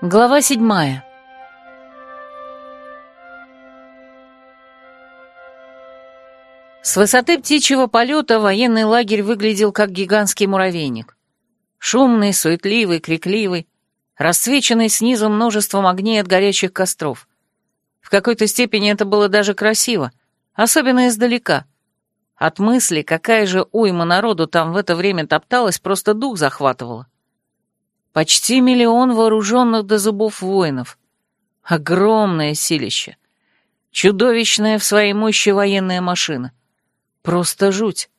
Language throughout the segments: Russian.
Глава седьмая. С высоты птичьего полета военный лагерь выглядел как гигантский муравейник. Шумный, суетливый, крикливый, расцвеченный снизу множеством огней от горячих костров. В какой-то степени это было даже красиво, особенно издалека. От мысли, какая же уйма народу там в это время топталась, просто дух захватывало. Почти миллион вооруженных до зубов воинов. Огромное силище. Чудовищная в своей мощи военная машина. Просто жуть.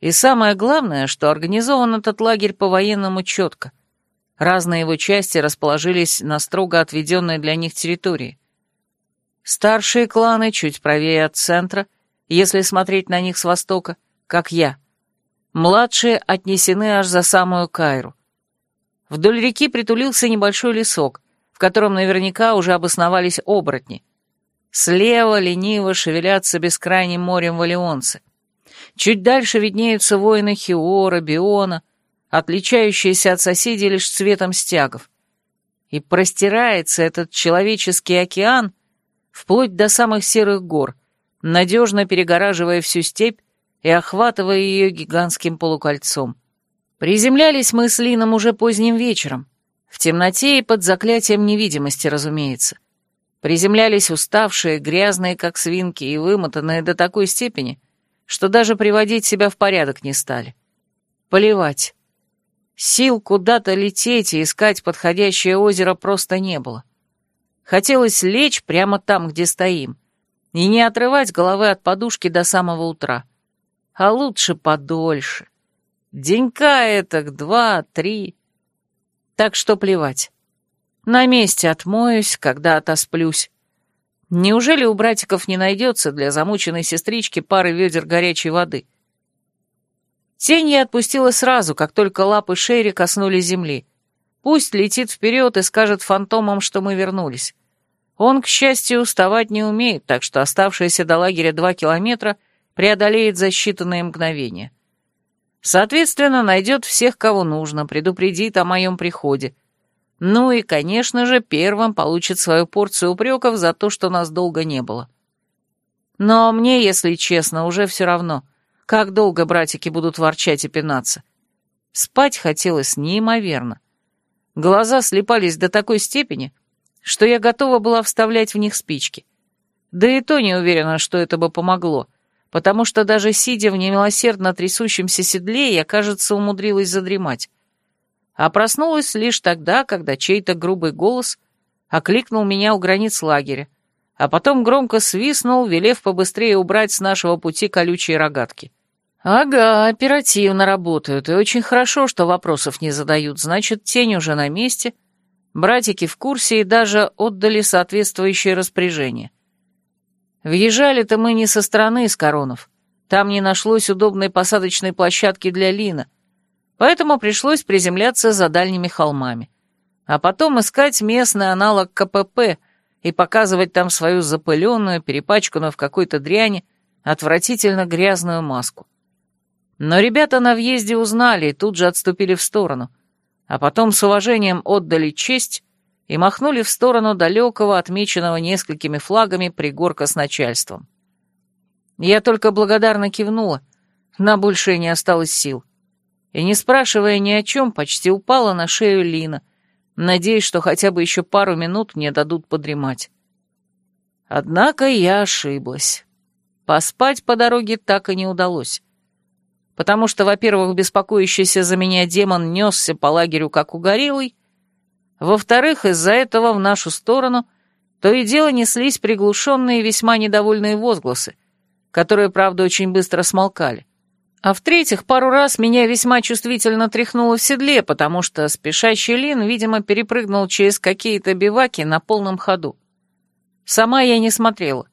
И самое главное, что организован этот лагерь по-военному четко. Разные его части расположились на строго отведенной для них территории. Старшие кланы чуть правее от центра, если смотреть на них с востока, как я. Младшие отнесены аж за самую Кайру. Вдоль реки притулился небольшой лесок, в котором наверняка уже обосновались оборотни. Слева лениво шевелятся бескрайним морем валионцы. Чуть дальше виднеются воины Хиора, Биона, отличающиеся от соседей лишь цветом стягов. И простирается этот человеческий океан вплоть до самых серых гор, надежно перегораживая всю степь и охватывая ее гигантским полукольцом. Приземлялись мы с Лином уже поздним вечером, в темноте и под заклятием невидимости, разумеется. Приземлялись уставшие, грязные, как свинки, и вымотанные до такой степени, что даже приводить себя в порядок не стали. Поливать. Сил куда-то лететь и искать подходящее озеро просто не было. Хотелось лечь прямо там, где стоим, и не отрывать головы от подушки до самого утра. А лучше подольше. Денька этак два, три. Так что плевать. На месте отмоюсь, когда отосплюсь. Неужели у братиков не найдется для замученной сестрички пары ведер горячей воды? Тень я отпустила сразу, как только лапы Шерри коснулись земли. Пусть летит вперед и скажет фантомам, что мы вернулись. Он, к счастью, уставать не умеет, так что оставшиеся до лагеря два километра преодолеет за считанные мгновения. Соответственно, найдет всех, кого нужно, предупредит о моем приходе — ну и, конечно же, первым получит свою порцию упреков за то, что нас долго не было. Но мне, если честно, уже все равно, как долго братики будут ворчать и пинаться. Спать хотелось неимоверно. Глаза слепались до такой степени, что я готова была вставлять в них спички. Да и то не уверена, что это бы помогло, потому что даже сидя в немилосердно трясущемся седле, я, кажется, умудрилась задремать а проснулась лишь тогда, когда чей-то грубый голос окликнул меня у границ лагеря, а потом громко свистнул, велев побыстрее убрать с нашего пути колючие рогатки. «Ага, оперативно работают, и очень хорошо, что вопросов не задают, значит, тень уже на месте, братики в курсе и даже отдали соответствующее распоряжение. Въезжали-то мы не со стороны из коронов, там не нашлось удобной посадочной площадки для Лина, поэтому пришлось приземляться за дальними холмами. А потом искать местный аналог КПП и показывать там свою запыленную, перепачканную в какой-то дряни, отвратительно грязную маску. Но ребята на въезде узнали и тут же отступили в сторону, а потом с уважением отдали честь и махнули в сторону далекого, отмеченного несколькими флагами пригорка с начальством. Я только благодарно кивнула, на большее не осталось сил и, не спрашивая ни о чем, почти упала на шею Лина, надеясь, что хотя бы еще пару минут мне дадут подремать. Однако я ошиблась. Поспать по дороге так и не удалось. Потому что, во-первых, беспокоящийся за меня демон несся по лагерю как угорелый, во-вторых, из-за этого в нашу сторону то и дело неслись приглушенные весьма недовольные возгласы, которые, правда, очень быстро смолкали. А в-третьих, пару раз меня весьма чувствительно тряхнуло в седле, потому что спешащий Лин, видимо, перепрыгнул через какие-то биваки на полном ходу. Сама я не смотрела.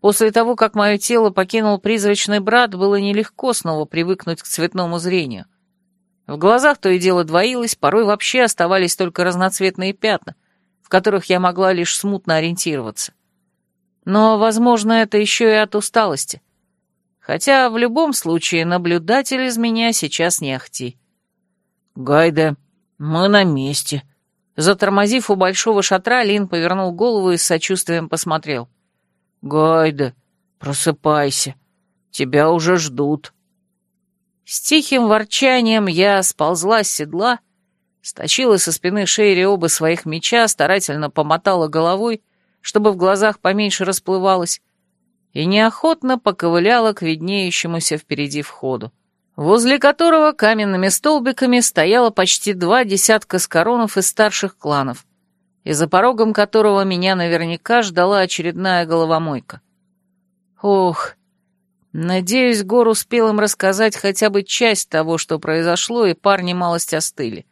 После того, как мое тело покинул призрачный брат, было нелегко снова привыкнуть к цветному зрению. В глазах то и дело двоилось, порой вообще оставались только разноцветные пятна, в которых я могла лишь смутно ориентироваться. Но, возможно, это еще и от усталости. Хотя в любом случае наблюдатель из меня сейчас не ахти. «Гайда, мы на месте», Затормозив у большого шатра, Лин повернул голову и с сочувствием посмотрел. «Гайда, просыпайся, тебя уже ждут». С тихим ворчанием я сползла с седла, стащила со спины Шейри оба своих меча, старательно помотала головой, чтобы в глазах поменьше расплывалось, и неохотно поковыляла к виднеющемуся впереди входу, возле которого каменными столбиками стояло почти два десятка скоронов из старших кланов, и за порогом которого меня наверняка ждала очередная головомойка. Ох, Надеюсь, Гор успел им рассказать хотя бы часть того, что произошло, и парни малость остыли.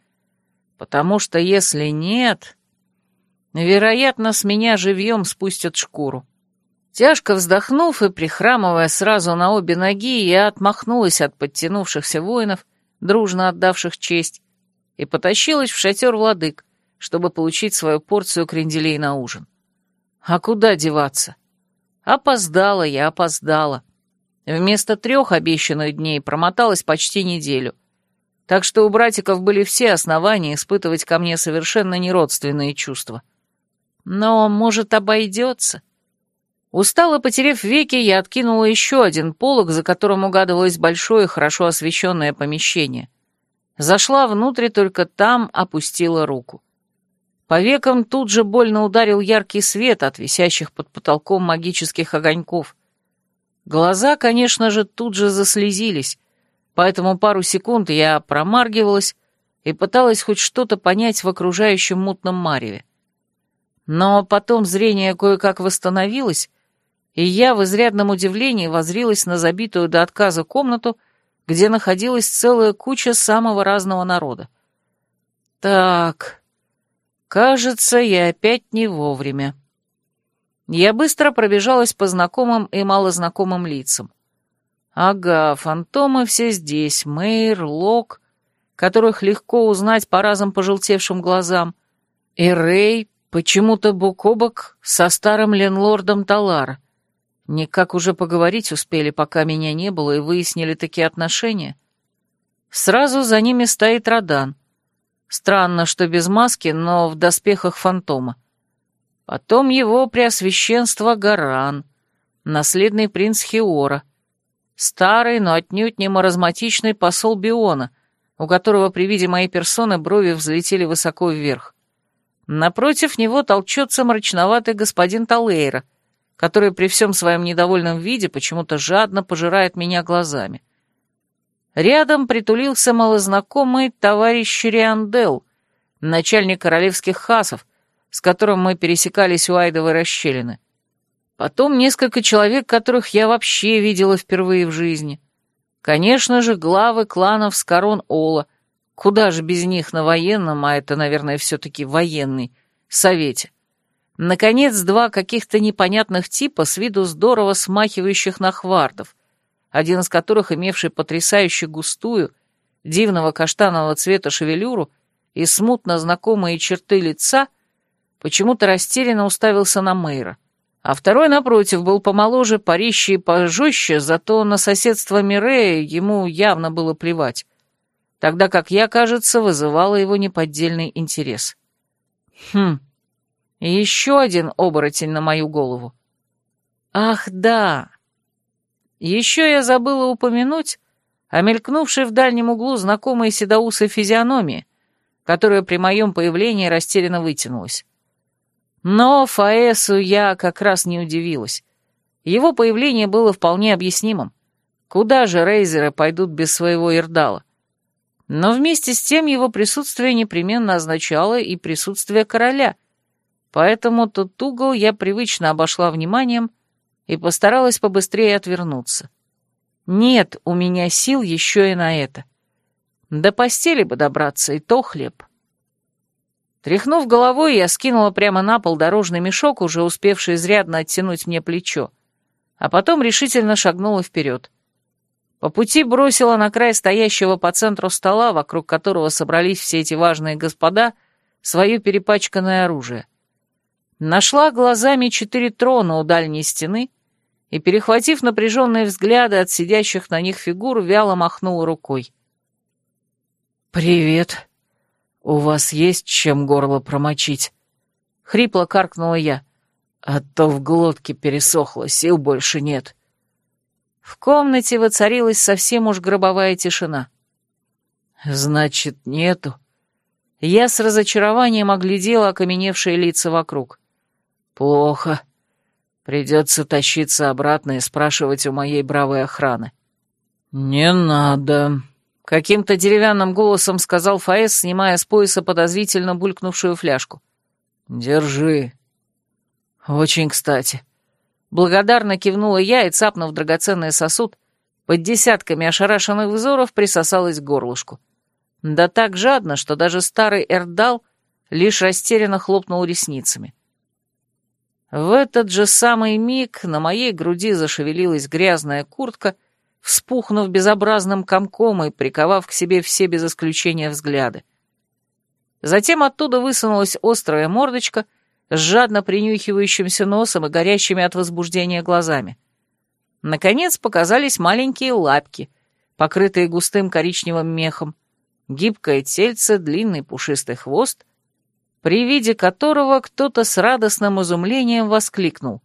Потому что если нет, вероятно, с меня живьем спустят шкуру. Тяжко вздохнув и прихрамывая сразу на обе ноги, я отмахнулась от подтянувшихся воинов, дружно отдавших честь, и потащилась в шатер владык, чтобы получить свою порцию кренделей на ужин. А куда деваться? Опоздала я, опоздала. Вместо трех обещанных дней промоталась почти неделю. Так что у братиков были все основания испытывать ко мне совершенно неродственные чувства. Но, может, обойдется? Устало потерев веки, я откинула еще один полог, за которым угадывалось большое, хорошо освещенное помещение. Зашла внутрь, только там опустила руку. По векам тут же больно ударил яркий свет от висящих под потолком магических огоньков — Глаза, конечно же, тут же заслезились, поэтому пару секунд я промаргивалась и пыталась хоть что-то понять в окружающем мутном мареве. Но потом зрение кое-как восстановилось, и я в изрядном удивлении возрилась на забитую до отказа комнату, где находилась целая куча самого разного народа. Так, кажется, я опять не вовремя. Я быстро пробежалась по знакомым и малознакомым лицам. Ага, фантомы все здесь, Мэйр, Лок, которых легко узнать по разом пожелтевшим глазам, и Рэй почему-то бок о бок со старым ленлордом Талара. Никак уже поговорить успели, пока меня не было, и выяснили такие отношения. Сразу за ними стоит Радан. Странно, что без маски, но в доспехах фантома. Потом его преосвященство Гаран, наследный принц Хиора, старый, но отнюдь не маразматичный посол Биона, у которого при виде моей персоны брови взлетели высоко вверх. Напротив него толчется мрачноватый господин Талейра, который при всем своем недовольном виде почему-то жадно пожирает меня глазами. Рядом притулился малознакомый товарищ Риандел, начальник королевских хасов, с которым мы пересекались у Айдовой расщелины. Потом несколько человек, которых я вообще видела впервые в жизни. Конечно же, главы кланов с корон Ола. Куда же без них на военном, а это, наверное, все-таки военный, совете. Наконец, два каких-то непонятных типа, с виду здорово смахивающих на хвардов, один из которых, имевший потрясающе густую, дивного каштанового цвета шевелюру и смутно знакомые черты лица — почему-то растерянно уставился на Мэйра. А второй, напротив, был помоложе, парище и пожестче, зато на соседство Мирея ему явно было плевать, тогда как я, кажется, вызывала его неподдельный интерес. Хм, и еще один оборотень на мою голову. Ах, да! Еще я забыла упомянуть о мелькнувшей в дальнем углу знакомой седоусой физиономии, которая при моем появлении растерянно вытянулась. Но Фаэсу я как раз не удивилась. Его появление было вполне объяснимым. Куда же рейзеры пойдут без своего Ирдала? Но вместе с тем его присутствие непременно означало и присутствие короля, поэтому тот угол я привычно обошла вниманием и постаралась побыстрее отвернуться. Нет у меня сил еще и на это. До постели бы добраться, и то хлеб. Тряхнув головой, я скинула прямо на пол дорожный мешок, уже успевший изрядно оттянуть мне плечо, а потом решительно шагнула вперед. По пути бросила на край стоящего по центру стола, вокруг которого собрались все эти важные господа, свое перепачканное оружие. Нашла глазами четыре трона у дальней стены и, перехватив напряженные взгляды от сидящих на них фигур, вяло махнула рукой. «Привет», «У вас есть чем горло промочить?» — хрипло каркнула я. «А то в глотке пересохло, сил больше нет». В комнате воцарилась совсем уж гробовая тишина. «Значит, нету?» Я с разочарованием оглядела окаменевшие лица вокруг. «Плохо. Придется тащиться обратно и спрашивать у моей бравой охраны». «Не надо», — каким-то деревянным голосом сказал Фаэс, снимая с пояса подозрительно булькнувшую фляжку. «Держи». «Очень кстати». Благодарно кивнула я и, цапнув драгоценный сосуд, под десятками ошарашенных взоров присосалась к горлышку. Да так жадно, что даже старый Эрдал лишь растерянно хлопнул ресницами. В этот же самый миг на моей груди зашевелилась грязная куртка, вспухнув безобразным комком и приковав к себе все без исключения взгляды. Затем оттуда высунулась острая мордочка с жадно принюхивающимся носом и горящими от возбуждения глазами. Наконец показались маленькие лапки, покрытые густым коричневым мехом, гибкое тельце, длинный пушистый хвост, при виде которого кто-то с радостным изумлением воскликнул.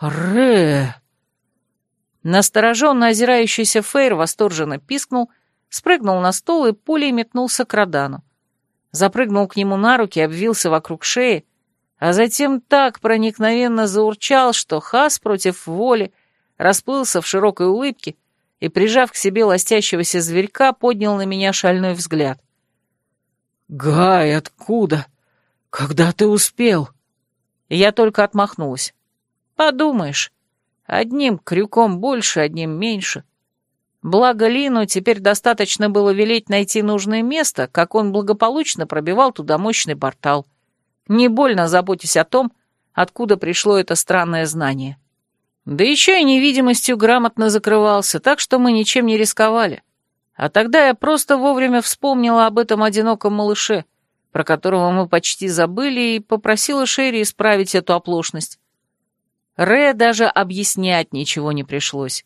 «Ре!» Настороженно озирающийся Фейр восторженно пискнул, спрыгнул на стол и пулей метнулся к Родану. Запрыгнул к нему на руки, обвился вокруг шеи, а затем так проникновенно заурчал, что Хас против воли расплылся в широкой улыбке и, прижав к себе ластящегося зверька, поднял на меня шальной взгляд. «Гай, откуда? Когда ты успел?» Я только отмахнулась. «Подумаешь, одним крюком больше, одним меньше». Благо Лину теперь достаточно было велеть найти нужное место, как он благополучно пробивал туда мощный портал, не больно заботясь о том, откуда пришло это странное знание. Да еще и невидимостью грамотно закрывался, так что мы ничем не рисковали. А тогда я просто вовремя вспомнила об этом одиноком малыше, про которого мы почти забыли, и попросила Шерри исправить эту оплошность. Ре даже объяснять ничего не пришлось.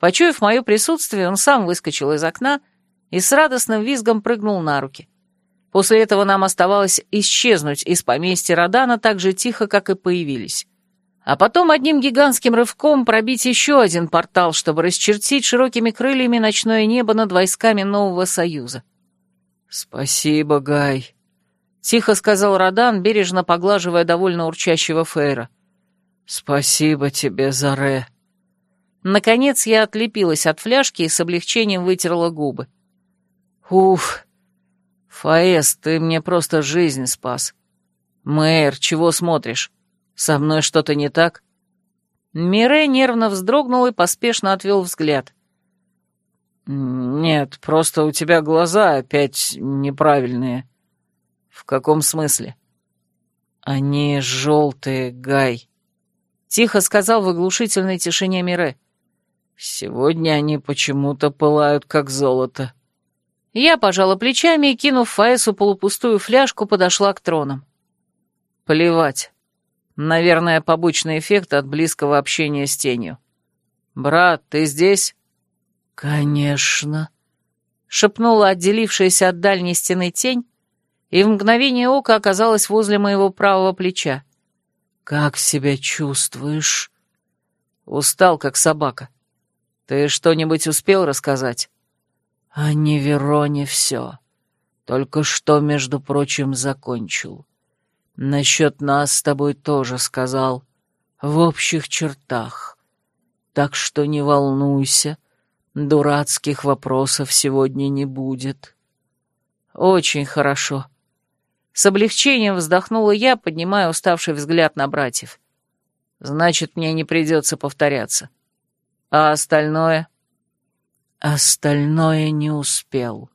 Почуяв мое присутствие, он сам выскочил из окна и с радостным визгом прыгнул на руки. После этого нам оставалось исчезнуть из поместья Родана так же тихо, как и появились а потом одним гигантским рывком пробить еще один портал, чтобы расчертить широкими крыльями ночное небо над войсками Нового Союза. «Спасибо, Гай», — тихо сказал Родан, бережно поглаживая довольно урчащего Фейра. «Спасибо тебе, Заре». Наконец я отлепилась от фляжки и с облегчением вытерла губы. «Уф, Фаэс, ты мне просто жизнь спас. Мэр, чего смотришь? Со мной что-то не так?» Мире нервно вздрогнул и поспешно отвел взгляд. «Нет, просто у тебя глаза опять неправильные». «В каком смысле?» «Они желтые, Гай», — тихо сказал в оглушительной тишине Мире. «Сегодня они почему-то пылают, как золото». Я пожала плечами и, кинув Фаэсу полупустую фляжку, подошла к тронам. «Плевать. Наверное, побочный эффект от близкого общения с тенью. «Брат, ты здесь?» «Конечно», — шепнула отделившаяся от дальней стены тень, и в мгновение ока оказалась возле моего правого плеча. «Как себя чувствуешь?» «Устал, как собака. Ты что-нибудь успел рассказать?» «О Невероне все. Только что, между прочим, закончил. Насчет нас с тобой тоже сказал. В общих чертах. Так что не волнуйся, дурацких вопросов сегодня не будет. Очень хорошо. С облегчением вздохнула я, поднимая уставший взгляд на братьев. Значит, мне не придется повторяться. А остальное? Остальное не успел.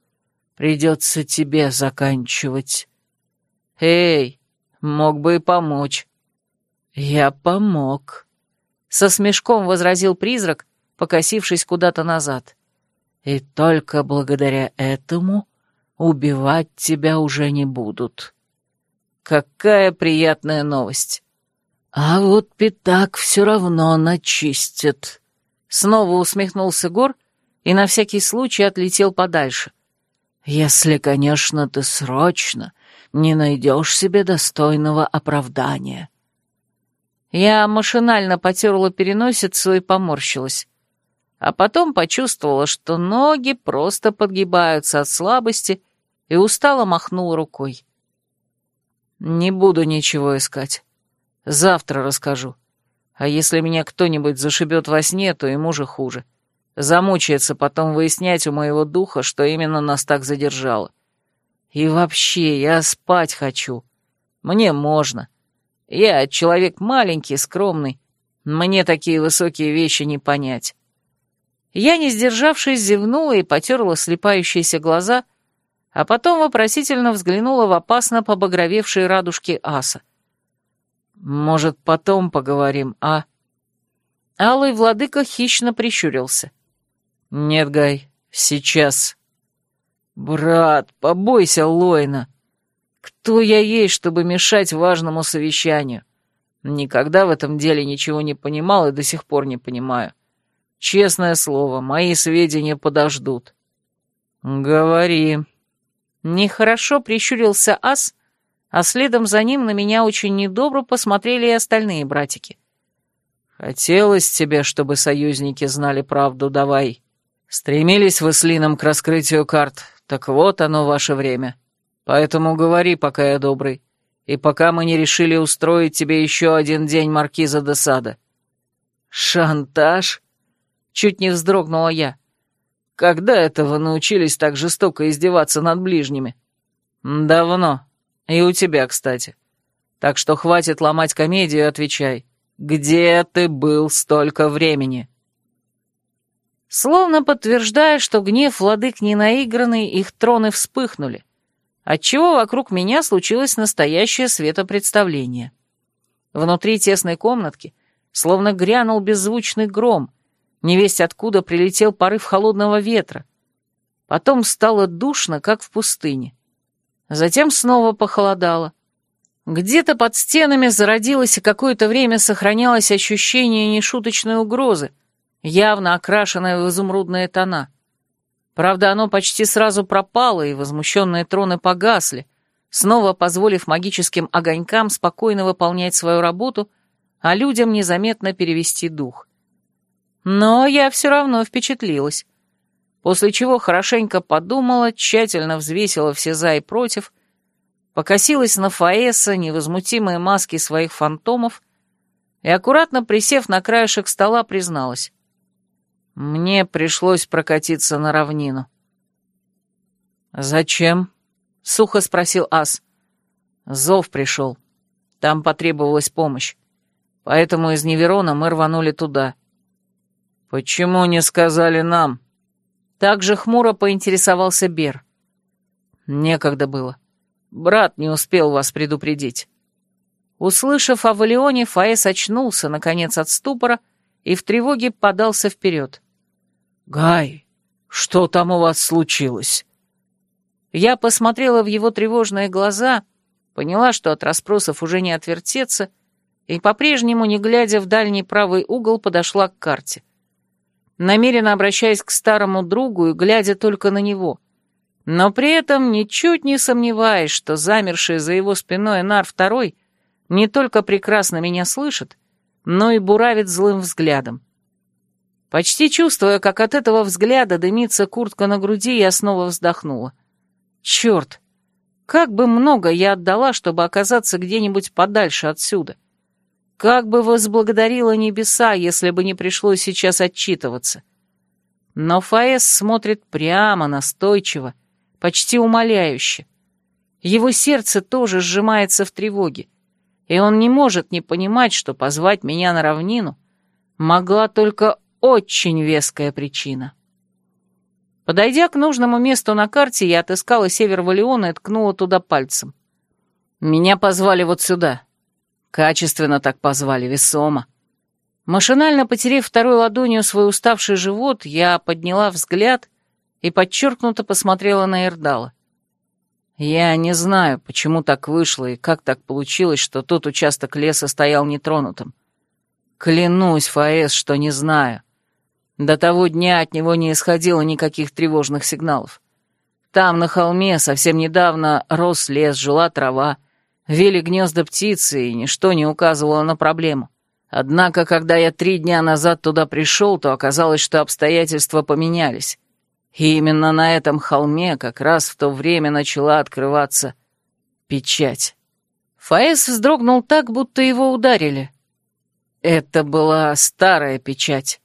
Придется тебе заканчивать. Эй, Мог бы и помочь». «Я помог», — со смешком возразил призрак, покосившись куда-то назад. «И только благодаря этому убивать тебя уже не будут». «Какая приятная новость!» «А вот пятак все равно начистит». Снова усмехнулся Гор и на всякий случай отлетел подальше. Если, конечно, ты срочно не найдешь себе достойного оправдания. Я машинально потерла переносицу и поморщилась. А потом почувствовала, что ноги просто подгибаются от слабости, и устало махнула рукой. «Не буду ничего искать. Завтра расскажу. А если меня кто-нибудь зашибет во сне, то ему же хуже. Замучается потом выяснять у моего духа, что именно нас так задержало. И вообще, я спать хочу. Мне можно. Я человек маленький, скромный. Мне такие высокие вещи не понять. Я, не сдержавшись, зевнула и потерла слепающиеся глаза, а потом вопросительно взглянула в опасно побагровевшие радужки аса. «Может, потом поговорим, а?» Алый владыка хищно прищурился. «Нет, Гай, сейчас». «Брат, побойся Лойна. Кто я есть, чтобы мешать важному совещанию? Никогда в этом деле ничего не понимал и до сих пор не понимаю. Честное слово, мои сведения подождут». «Говори». Нехорошо прищурился ас, а следом за ним на меня очень недобро посмотрели и остальные братики. «Хотелось тебе, чтобы союзники знали правду, давай». Стремились вы с Лином к раскрытию карт, так вот оно ваше время. Поэтому говори, пока я добрый, и пока мы не решили устроить тебе еще один день маркиза де Сада». «Шантаж?» — чуть не вздрогнула я. «Когда это вы научились так жестоко издеваться над ближними?» «Давно. И у тебя, кстати. Так что хватит ломать комедию отвечай. Где ты был столько времени?» Словно подтверждая, что гнев владык не наигранный, их троны вспыхнули, отчего вокруг меня случилось настоящее светопредставление. Внутри тесной комнатки словно грянул беззвучный гром, невесть откуда прилетел порыв холодного ветра. Потом стало душно, как в пустыне. Затем снова похолодало. Где-то под стенами зародилось и какое-то время сохранялось ощущение нешуточной угрозы, явно окрашенное в изумрудные тона. Правда, оно почти сразу пропало, и возмущенные троны погасли, снова позволив магическим огонькам спокойно выполнять свою работу, а людям незаметно перевести дух. Но я все равно впечатлилась. После чего хорошенько подумала, тщательно взвесила все за и против, покосилась на Фаэса, невозмутимые маски своих фантомов и, аккуратно присев на краешек стола, призналась. Мне пришлось прокатиться на равнину. «Зачем?» — сухо спросил Ас. «Зов пришел. Там потребовалась помощь. Поэтому из Неверона мы рванули туда». «Почему не сказали нам?» Так же хмуро поинтересовался Бер. «Некогда было. Брат не успел вас предупредить». Услышав о Валионе, Фаэс очнулся, наконец, от ступора и в тревоге подался вперед. «Гай, что там у вас случилось?» Я посмотрела в его тревожные глаза, поняла, что от расспросов уже не отвертеться, и по-прежнему, не глядя в дальний правый угол, подошла к карте. Намеренно обращаясь к старому другу и глядя только на него, но при этом ничуть не сомневаясь, что замерший за его спиной Нар второй не только прекрасно меня слышит, но и буравит злым взглядом. Почти чувствуя, как от этого взгляда дымится куртка на груди, я снова вздохнула. Черт! Как бы много я отдала, чтобы оказаться где-нибудь подальше отсюда. Как бы возблагодарила небеса, если бы не пришлось сейчас отчитываться. Но Фаэс смотрит прямо, настойчиво, почти умоляюще. Его сердце тоже сжимается в тревоге и он не может не понимать, что позвать меня на равнину могла только очень веская причина. Подойдя к нужному месту на карте, я отыскала север Валиона и ткнула туда пальцем. Меня позвали вот сюда. Качественно так позвали, весомо. Машинально потерев второй ладонью свой уставший живот, я подняла взгляд и подчеркнуто посмотрела на Эрдала. Я не знаю, почему так вышло и как так получилось, что тот участок леса стоял нетронутым. Клянусь, Фаэс, что не знаю. До того дня от него не исходило никаких тревожных сигналов. Там, на холме, совсем недавно рос лес, жила трава, вели гнезда птицы, и ничто не указывало на проблему. Однако, когда я три дня назад туда пришел, то оказалось, что обстоятельства поменялись. И именно на этом холме как раз в то время начала открываться печать. Фаэс вздрогнул так, будто его ударили. Это была старая печать.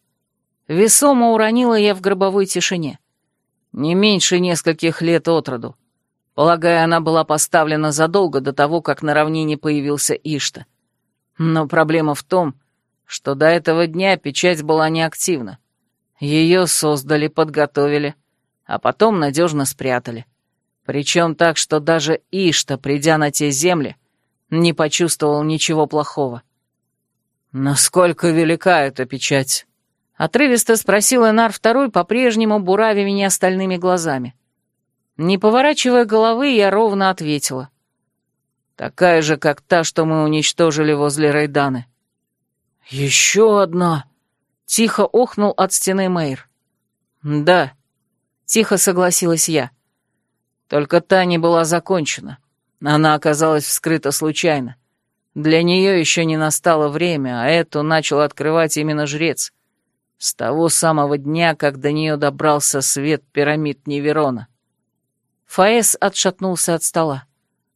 Весомо уронила я в гробовой тишине. Не меньше нескольких лет от роду. Полагаю, она была поставлена задолго до того, как на равнине появился Ишта. Но проблема в том, что до этого дня печать была неактивна. Ее создали, подготовили, а потом надежно спрятали. Причем так, что даже Ишта, придя на те земли, не почувствовал ничего плохого. «Насколько велика эта печать?» Отрывисто спросил Энар Второй, по-прежнему буравя меня стальными глазами. Не поворачивая головы, я ровно ответила. «Такая же, как та, что мы уничтожили возле Райданы». «Еще одна!» — тихо охнул от стены Мэйр. «Да», — тихо согласилась я. «Только та не была закончена. Она оказалась вскрыта случайно. Для нее еще не настало время, а эту начал открывать именно жрец. С того самого дня, как до нее добрался свет пирамид Неверона. Фаэс отшатнулся от стола.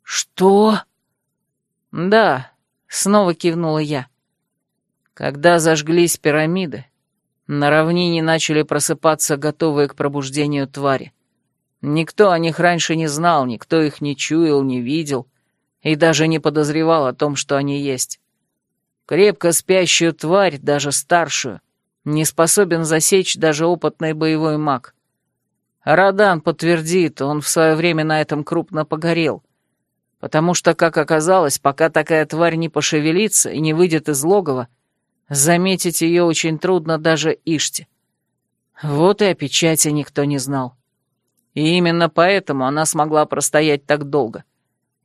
«Что?» «Да», — снова кивнула я. Когда зажглись пирамиды, на равнине начали просыпаться готовые к пробуждению твари. Никто о них раньше не знал, никто их не чуял, не видел и даже не подозревал о том, что они есть. Крепко спящую тварь, даже старшую, не способен засечь даже опытный боевой маг. Радан подтвердит, он в свое время на этом крупно погорел. Потому что, как оказалось, пока такая тварь не пошевелится и не выйдет из логова, заметить ее очень трудно даже Иште. Вот и о печати никто не знал. И именно поэтому она смогла простоять так долго.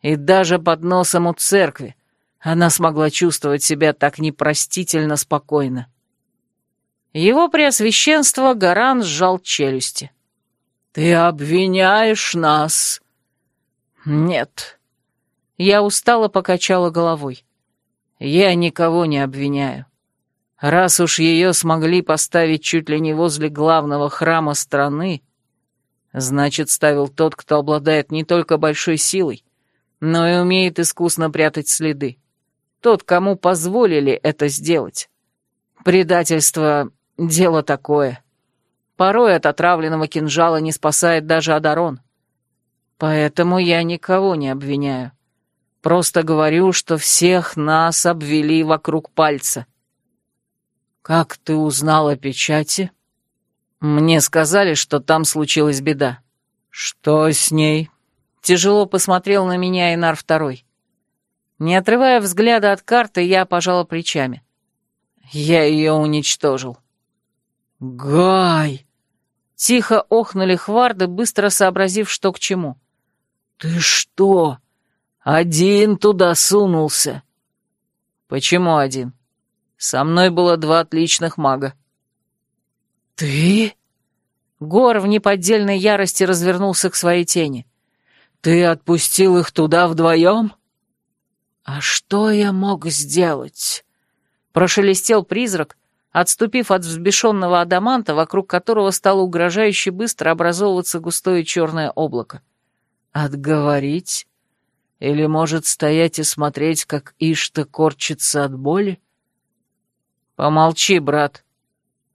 И даже под носом у церкви она смогла чувствовать себя так непростительно спокойно. Его преосвященство Гаран сжал челюсти. «Ты обвиняешь нас?» «Нет». Я устало покачала головой. «Я никого не обвиняю. Раз уж ее смогли поставить чуть ли не возле главного храма страны, Значит, ставил тот, кто обладает не только большой силой, но и умеет искусно прятать следы. Тот, кому позволили это сделать. Предательство — дело такое. Порой от отравленного кинжала не спасает даже Адарон. Поэтому я никого не обвиняю. Просто говорю, что всех нас обвели вокруг пальца. «Как ты узнал о печати?» Мне сказали, что там случилась беда. Что с ней? Тяжело посмотрел на меня Инар Второй. Не отрывая взгляда от карты, я пожала плечами. Я ее уничтожил. Гай! Тихо охнули хварды, быстро сообразив, что к чему. Ты что, один туда сунулся? Почему один? Со мной было два отличных мага. «Ты?» Гор в неподдельной ярости развернулся к своей тени. «Ты отпустил их туда вдвоем?» «А что я мог сделать?» Прошелестел призрак, отступив от взбешенного адаманта, вокруг которого стало угрожающе быстро образовываться густое черное облако. «Отговорить? Или, может, стоять и смотреть, как Ишта корчится от боли?» «Помолчи, брат»,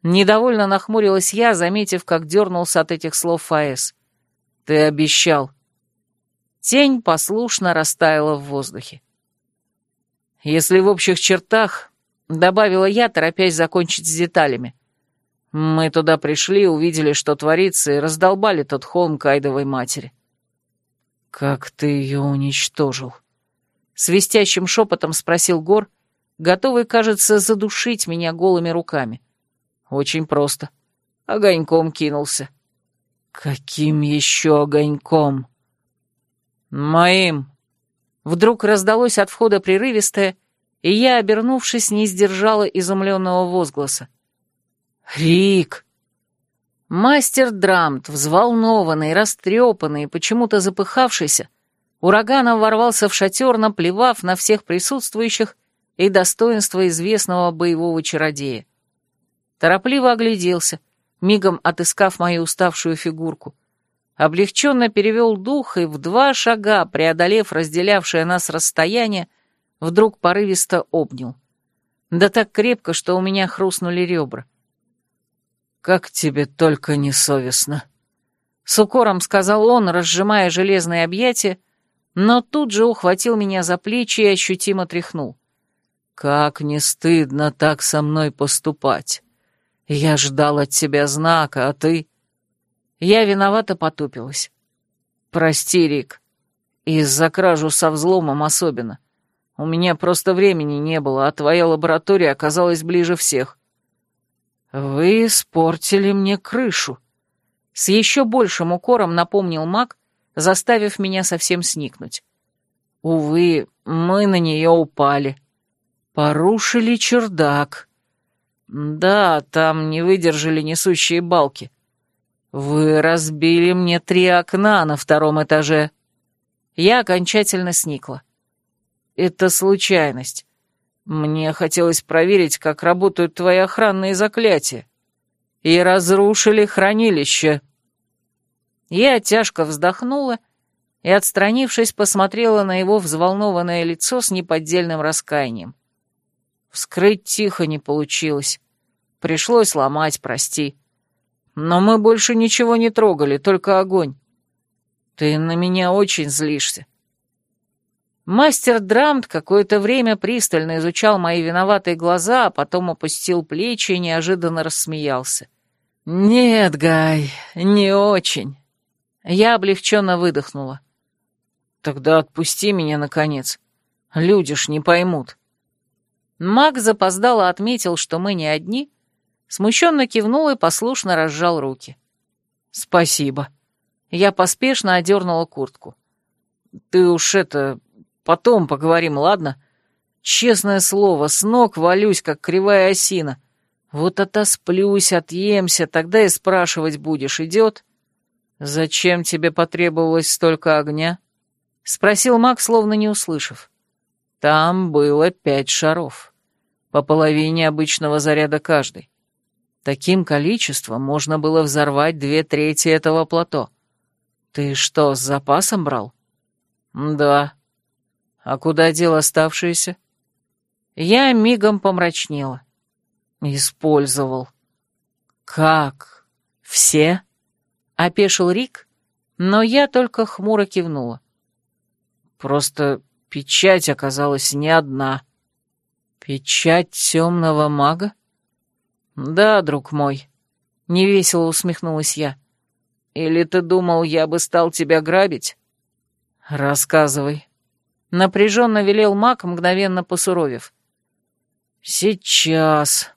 Недовольно нахмурилась я, заметив, как дернулся от этих слов Фаэс. «Ты обещал». Тень послушно растаяла в воздухе. «Если в общих чертах», — добавила я, торопясь закончить с деталями. «Мы туда пришли, увидели, что творится, и раздолбали тот холм Кайдовой матери». «Как ты ее уничтожил?» Свистящим шепотом спросил Гор, готовый, кажется, задушить меня голыми руками. — очень просто. Огоньком кинулся. Каким еще огоньком? Моим. Вдруг раздалось от входа прерывистое, и я, обернувшись, не сдержала изумленного возгласа. «Рик!» Мастер Драмт, взволнованный, растрепанный почему-то запыхавшийся, ураганом ворвался в шатер, наплевав на всех присутствующих и достоинство известного боевого чародея. Торопливо огляделся, мигом отыскав мою уставшую фигурку. Облегченно перевел дух и в два шага, преодолев разделявшее нас расстояние, вдруг порывисто обнял. Да так крепко, что у меня хрустнули ребра. «Как тебе только не совестно!» С укором сказал он, разжимая железные объятия, но тут же ухватил меня за плечи и ощутимо тряхнул. «Как не стыдно так со мной поступать! Я ждал от тебя знака, а ты...» Я виновато потупилась. «Прости, Рик. Из-за кражу со взломом особенно. У меня просто времени не было, а твоя лаборатория оказалась ближе всех. «Вы испортили мне крышу», — с еще большим укором напомнил маг, заставив меня совсем сникнуть. «Увы, мы на нее упали. Порушили чердак. Да, там не выдержали несущие балки. Вы разбили мне три окна на втором этаже». Я окончательно сникла. «Это случайность. Мне хотелось проверить, как работают твои охранные заклятия. И разрушили хранилище. Я тяжко вздохнула и, отстранившись, посмотрела на его взволнованное лицо с неподдельным раскаянием. Вскрыть тихо не получилось. Пришлось ломать, прости. Но мы больше ничего не трогали, только огонь. Ты на меня очень злишься. Мастер Драмт какое-то время пристально изучал мои виноватые глаза, а потом опустил плечи и неожиданно рассмеялся. «Нет, Гай, не очень». Я облегченно выдохнула. «Тогда отпусти меня, наконец. Люди ж не поймут». Маг запоздало отметил, что мы не одни, смущенно кивнул и послушно разжал руки. «Спасибо». Я поспешно одернула куртку. «Ты уж это, Потом поговорим, ладно? Честное слово, с ног валюсь, как кривая осина. Вот отосплюсь, отъемся, тогда и спрашивать будешь, идет? Зачем тебе потребовалось столько огня? Спросил Мак, словно не услышав. Там было пять шаров. По половине обычного заряда каждый. Таким количеством можно было взорвать две трети этого плато. Ты что, с запасом брал? Да. А куда дел оставшиеся? Я мигом помрачнела. Использовал. Как? Все? Опешил Рик, но я только хмуро кивнула. Просто печать оказалась не одна. Печать темного мага? Да, друг мой. Невесело усмехнулась я. Или ты думал, я бы стал тебя грабить? Рассказывай. Напряженно велел маг, мгновенно посуровев. «Сейчас».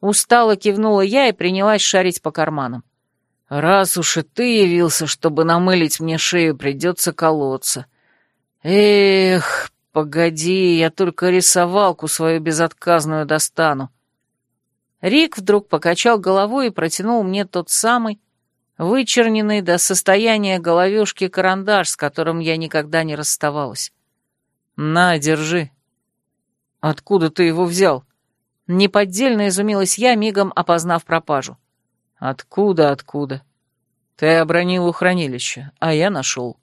Устало кивнула я и принялась шарить по карманам. «Раз уж и ты явился, чтобы намылить мне шею, придется колоться. Эх, погоди, я только рисовалку свою безотказную достану». Рик вдруг покачал головой и протянул мне тот самый, вычерненный до состояния головешки карандаш, с которым я никогда не расставалась. «На, держи». «Откуда ты его взял?» Неподдельно изумилась я, мигом опознав пропажу. «Откуда, откуда?» «Ты обронил у хранилища, а я нашел.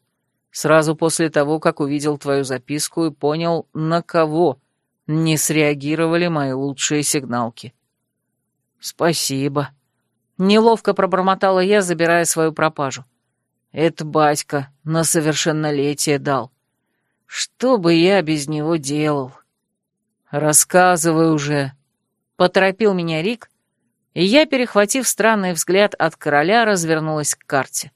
Сразу после того, как увидел твою записку и понял, на кого не среагировали мои лучшие сигналки». «Спасибо». Неловко пробормотала я, забирая свою пропажу. «Это батька на совершеннолетие дал. Что бы я без него делал? Рассказывай уже. Поторопил меня Рик, и я, перехватив странный взгляд от короля, развернулась к карте.